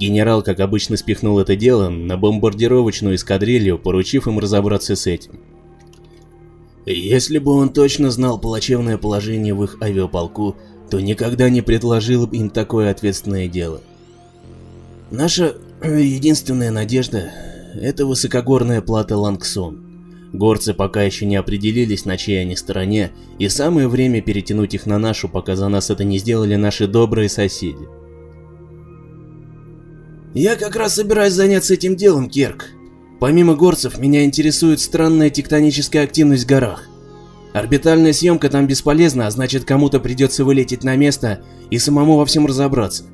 Генерал, как обычно, спихнул это дело на бомбардировочную эскадрилью, поручив им разобраться с этим. Если бы он точно знал плачевное положение в их авиаполку, то никогда не предложил бы им такое ответственное дело. Наша единственная надежда – это высокогорная плата Лангсон. Горцы пока еще не определились, на чьей они стороне, и самое время перетянуть их на нашу, пока за нас это не сделали наши добрые соседи. Я как раз собираюсь заняться этим делом, Керк. Помимо горцев, меня интересует странная тектоническая активность в горах. Орбитальная съемка там бесполезна, а значит кому-то придется вылететь на место и самому во всем разобраться.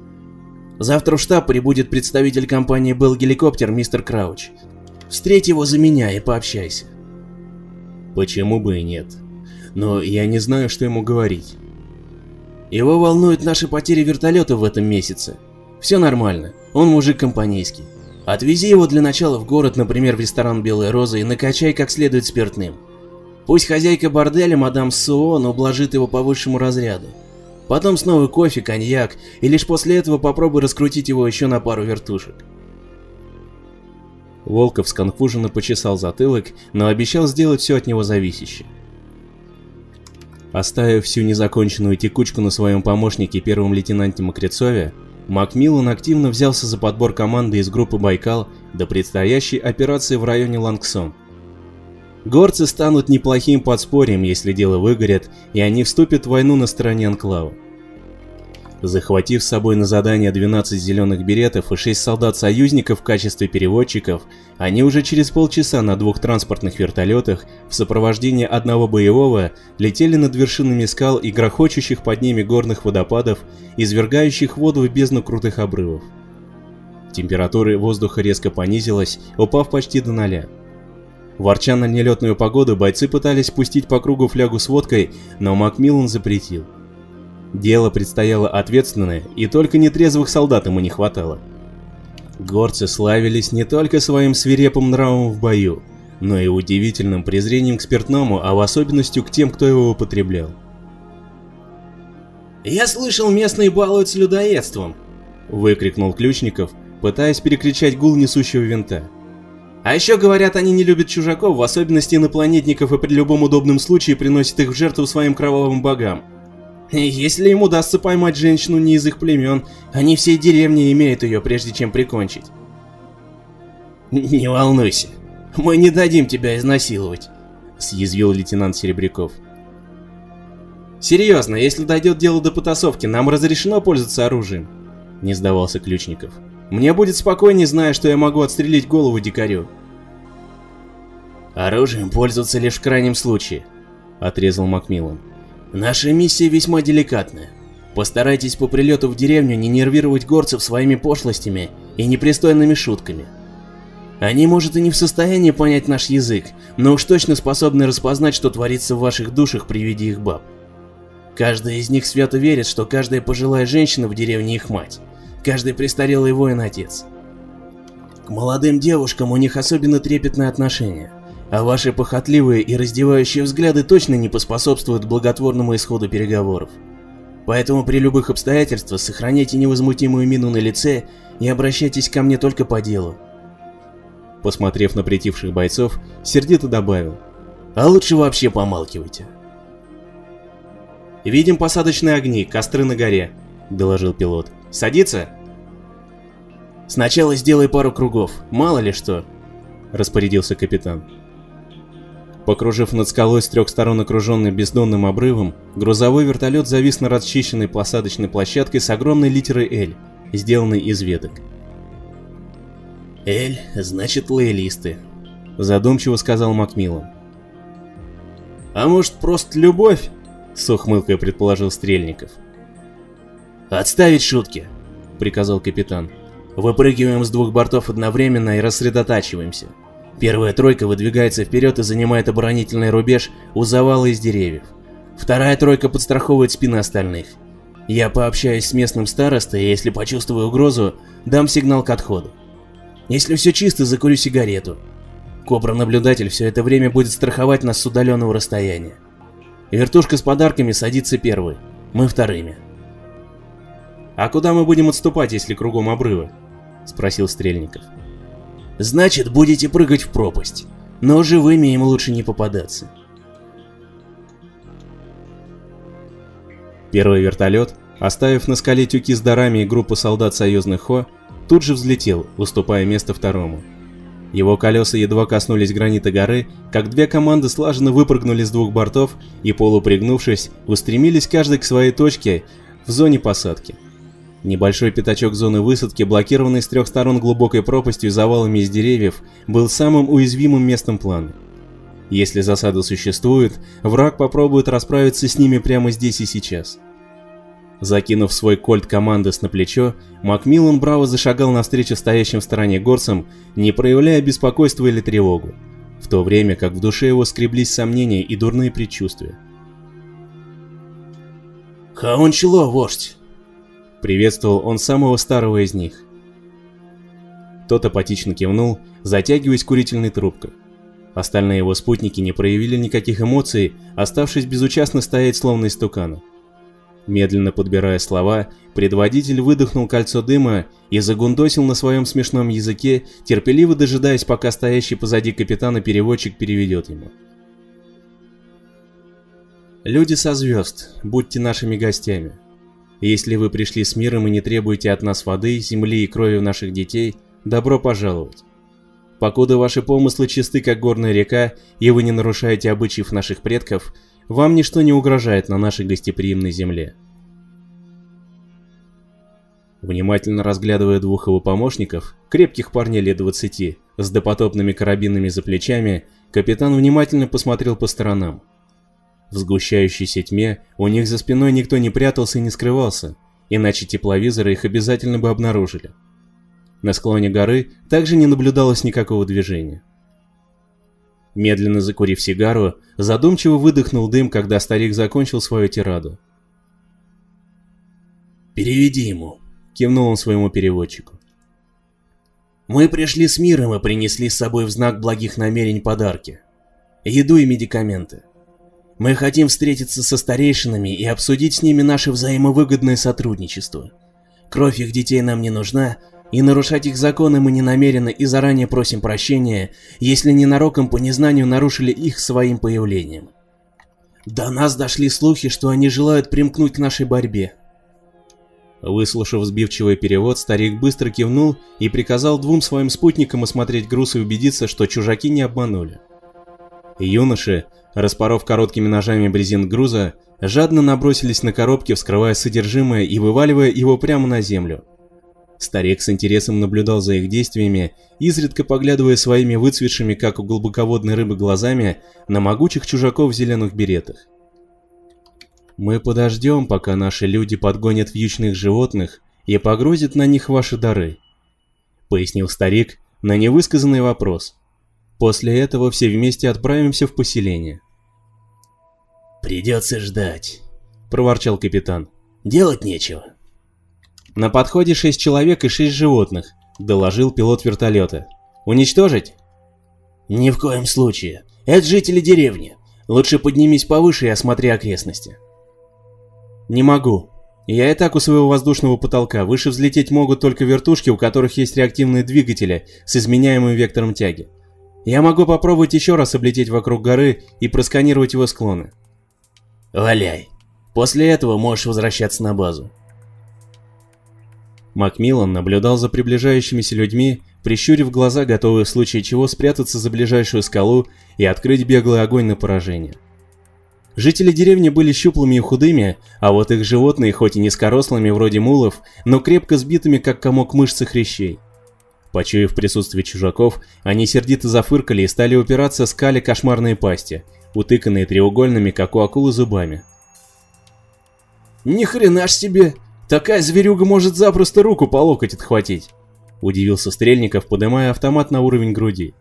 Завтра в штаб прибудет представитель компании Bell Геликоптер мистер Крауч. Встреть его за меня и пообщайся. Почему бы и нет? Но я не знаю, что ему говорить. Его волнуют наши потери вертолета в этом месяце. Все нормально, он мужик компанейский. Отвези его для начала в город, например, в ресторан Белая Роза и накачай как следует спиртным. Пусть хозяйка борделя, мадам Суон, ублажит его по высшему разряду. Потом снова кофе, коньяк, и лишь после этого попробуй раскрутить его еще на пару вертушек. Волков сконфуженно почесал затылок, но обещал сделать все от него зависящее. Оставив всю незаконченную текучку на своем помощнике первом лейтенанте Макрецове, Макмиллан активно взялся за подбор команды из группы «Байкал» до предстоящей операции в районе Лангсон. Горцы станут неплохим подспорьем, если дело выгорит, и они вступят в войну на стороне Анклава. Захватив с собой на задание 12 зеленых беретов и 6 солдат-союзников в качестве переводчиков, они уже через полчаса на двух транспортных вертолетах в сопровождении одного боевого летели над вершинами скал и грохочущих под ними горных водопадов, извергающих воду в бездну крутых обрывов. Температура воздуха резко понизилась, упав почти до ноля. Ворча на нелетную погоду, бойцы пытались пустить по кругу флягу с водкой, но Макмиллан запретил. Дело предстояло ответственное, и только нетрезвых солдат ему не хватало. Горцы славились не только своим свирепым нравом в бою, но и удивительным презрением к спиртному, а в особенности к тем, кто его употреблял. «Я слышал, местные балуются людоедством!» — выкрикнул Ключников, пытаясь перекричать гул несущего винта. А еще говорят, они не любят чужаков, в особенности инопланетников, и при любом удобном случае приносят их в жертву своим кровавым богам. Если им удастся поймать женщину не из их племен, они всей деревни имеют ее, прежде чем прикончить. Не волнуйся, мы не дадим тебя изнасиловать, съязвил лейтенант Серебряков. Серьезно, если дойдет дело до потасовки, нам разрешено пользоваться оружием? Не сдавался Ключников. Мне будет спокойнее, зная, что я могу отстрелить голову дикарю. Оружием пользоваться лишь в крайнем случае, отрезал Макмиллан. Наша миссия весьма деликатная. Постарайтесь по прилету в деревню не нервировать горцев своими пошлостями и непристойными шутками. Они, может, и не в состоянии понять наш язык, но уж точно способны распознать, что творится в ваших душах при виде их баб. Каждая из них свято верит, что каждая пожилая женщина в деревне их мать каждый престарелый воин отец. К молодым девушкам у них особенно трепетное отношение, а ваши похотливые и раздевающие взгляды точно не поспособствуют благотворному исходу переговоров. Поэтому при любых обстоятельствах сохраняйте невозмутимую мину на лице и обращайтесь ко мне только по делу. Посмотрев на притихших бойцов, сердито добавил, а лучше вообще помалкивайте. «Видим посадочные огни, костры на горе», — доложил пилот. «Садиться?» «Сначала сделай пару кругов, мало ли что», — распорядился капитан. Покружив над скалой с трех сторон окруженный бездонным обрывом, грузовой вертолет завис на расчищенной посадочной площадке с огромной литерой «Л», сделанной из веток. «Л» значит лоялисты», — задумчиво сказал Макмиллан. «А может, просто любовь?» — с ухмылкой предположил Стрельников. «Отставить шутки», — приказал капитан. Выпрыгиваем с двух бортов одновременно и рассредотачиваемся. Первая тройка выдвигается вперед и занимает оборонительный рубеж у завала из деревьев. Вторая тройка подстраховывает спины остальных. Я пообщаюсь с местным старостой, и если почувствую угрозу, дам сигнал к отходу. Если все чисто, закурю сигарету. Кобра-наблюдатель все это время будет страховать нас с удаленного расстояния. Вертушка с подарками садится первой, мы вторыми. «А куда мы будем отступать, если кругом обрывы?» — спросил Стрельников. «Значит, будете прыгать в пропасть, но живыми им лучше не попадаться». Первый вертолет, оставив на скале тюки с дарами и группу солдат союзных ХО, тут же взлетел, уступая место второму. Его колеса едва коснулись гранита горы, как две команды слаженно выпрыгнули с двух бортов и, полупригнувшись, устремились каждый к своей точке в зоне посадки. Небольшой пятачок зоны высадки, блокированный с трех сторон глубокой пропастью и завалами из деревьев, был самым уязвимым местом плана. Если засада существует, враг попробует расправиться с ними прямо здесь и сейчас. Закинув свой кольт командос на плечо, Макмиллан браво зашагал навстречу стоящим в стороне горцам, не проявляя беспокойства или тревогу, в то время как в душе его скреблись сомнения и дурные предчувствия. «Хаунчело, вождь!» — приветствовал он самого старого из них. Тот апатично кивнул, затягиваясь курительной трубкой. Остальные его спутники не проявили никаких эмоций, оставшись безучастно стоять словно истуканы. Медленно подбирая слова, предводитель выдохнул кольцо дыма и загундосил на своем смешном языке, терпеливо дожидаясь, пока стоящий позади капитана переводчик переведет ему. Люди со звезд, будьте нашими гостями. Если вы пришли с миром и не требуете от нас воды, земли и крови наших детей, добро пожаловать. Покуда ваши помыслы чисты, как горная река, и вы не нарушаете обычаев наших предков, вам ничто не угрожает на нашей гостеприимной земле. Внимательно разглядывая двух его помощников, крепких парней лет 20, с допотопными карабинами за плечами, капитан внимательно посмотрел по сторонам. В сгущающейся тьме у них за спиной никто не прятался и не скрывался, иначе тепловизоры их обязательно бы обнаружили. На склоне горы также не наблюдалось никакого движения. Медленно закурив сигару, задумчиво выдохнул дым, когда старик закончил свою тираду. «Переведи ему», — кивнул он своему переводчику. «Мы пришли с миром и принесли с собой в знак благих намерений подарки. Еду и медикаменты. Мы хотим встретиться со старейшинами и обсудить с ними наше взаимовыгодное сотрудничество. Кровь их детей нам не нужна, и нарушать их законы мы не намерены и заранее просим прощения, если ненароком по незнанию нарушили их своим появлением. До нас дошли слухи, что они желают примкнуть к нашей борьбе. Выслушав сбивчивый перевод, старик быстро кивнул и приказал двум своим спутникам осмотреть груз и убедиться, что чужаки не обманули. Юноши, распоров короткими ножами брезент груза, жадно набросились на коробки, вскрывая содержимое и вываливая его прямо на землю. Старик с интересом наблюдал за их действиями, изредка поглядывая своими выцветшими, как у глубоководной рыбы, глазами на могучих чужаков в зеленых беретах. «Мы подождем, пока наши люди подгонят вьючных животных и погрузят на них ваши дары», — пояснил старик на невысказанный вопрос. «После этого все вместе отправимся в поселение». «Придется ждать», — проворчал капитан. «Делать нечего». «На подходе шесть человек и шесть животных», — доложил пилот вертолета. «Уничтожить?» «Ни в коем случае. Это жители деревни. Лучше поднимись повыше и осмотри окрестности». «Не могу. Я и так у своего воздушного потолка. Выше взлететь могут только вертушки, у которых есть реактивные двигатели с изменяемым вектором тяги. Я могу попробовать еще раз облететь вокруг горы и просканировать его склоны». «Валяй. После этого можешь возвращаться на базу». Макмиллан наблюдал за приближающимися людьми, прищурив глаза, готовые в случае чего спрятаться за ближайшую скалу и открыть беглый огонь на поражение. Жители деревни были щуплыми и худыми, а вот их животные, хоть и низкорослыми вроде мулов, но крепко сбитыми, как комок мышц и хрящей. Почуяв присутствие чужаков, они сердито зафыркали и стали упираться скали кошмарные пасти, утыканные треугольными, как у акулы, зубами. «Ни хрена ж себе!» Такая зверюга может запросто руку по локоть отхватить. Удивился Стрельников, поднимая автомат на уровень груди.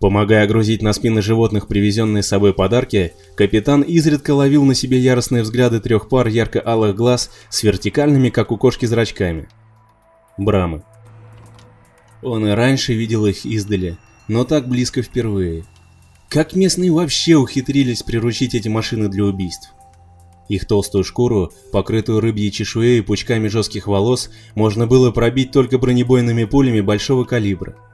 Помогая грузить на спины животных привезенные с собой подарки, капитан изредка ловил на себе яростные взгляды трех пар ярко-алых глаз с вертикальными, как у кошки, зрачками. Брамы. Он и раньше видел их издали, но так близко впервые. Как местные вообще ухитрились приручить эти машины для убийств? Их толстую шкуру, покрытую рыбьей чешуей и пучками жестких волос, можно было пробить только бронебойными пулями большого калибра –